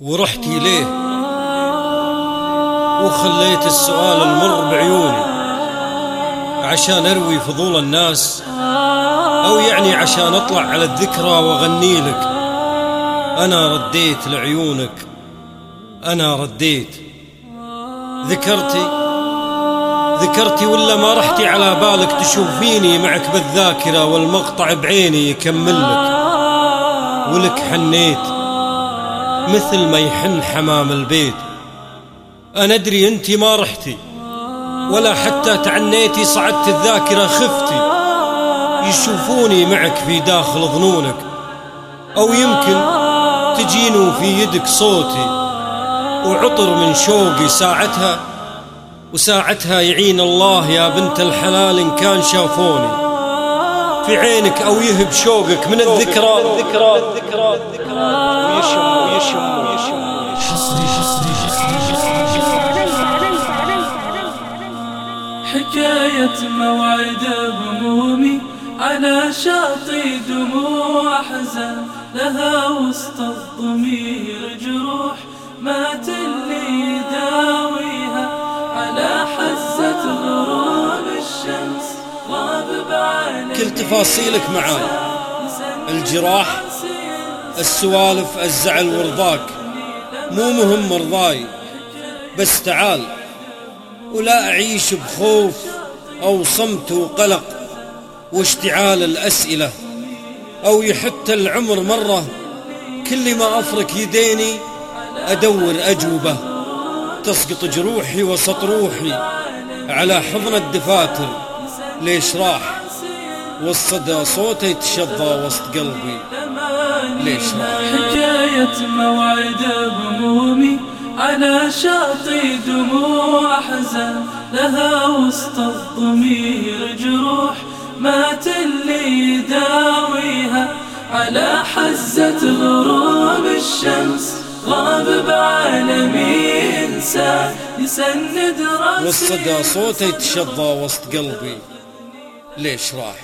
ورحتي ليه وخليت السؤال المر بعيوني عشان أروي فضول الناس أو يعني عشان أطلع على الذكرى وأغني لك. أنا رديت لعيونك أنا رديت. ذكرتي؟ ذكرتي ولا ما رحتي على بالك تشوفيني معك بالذاكرة والمقطع بعيني يكمل لك؟ ولك حنيت. مثل ما يحن حمام البيت أنا أدري أنت ما رحتي ولا حتى تعنيتي صعدت الذاكرة خفتي يشوفوني معك في داخل ظنونك أو يمكن تجين في يدك صوتي وعطر من شوقي ساعتها وساعتها يعين الله يا بنت الحلال إن كان شافوني في عينك أو يهب شوقك من الذكرى الذكرى الذكرى الذكرى حكاية موعد همومي. على شاطئ دموع حزن لها وسط الضمير جروح مات اللي يداويها. على حزة غروب الشمس غاب بعيني كل تفاصيلك معاي الجراح السوالف الزعل ورضاك. مو مهم مرضاي. بس تعال. ولا أعيش بخوف أو صمت وقلق واشتعال الأسئلة أو يحت العمر مرة كل ما أفرك يديني أدور أجوبة تسقط جروحي وسط روحي على حضن الدفاتر ليش راح والصدى صوته يتشظى وسط قلبي؟ ليش راح؟ حكاية موعد همومي على شاطئ دموع حزن لها وسط الضمير جروح. مات اللي يداويها على حزة غروب الشمس. غاب بعالمي إنسان يسند رأسي. والصدى صوته يتشظى وسط قلبي. ليش راح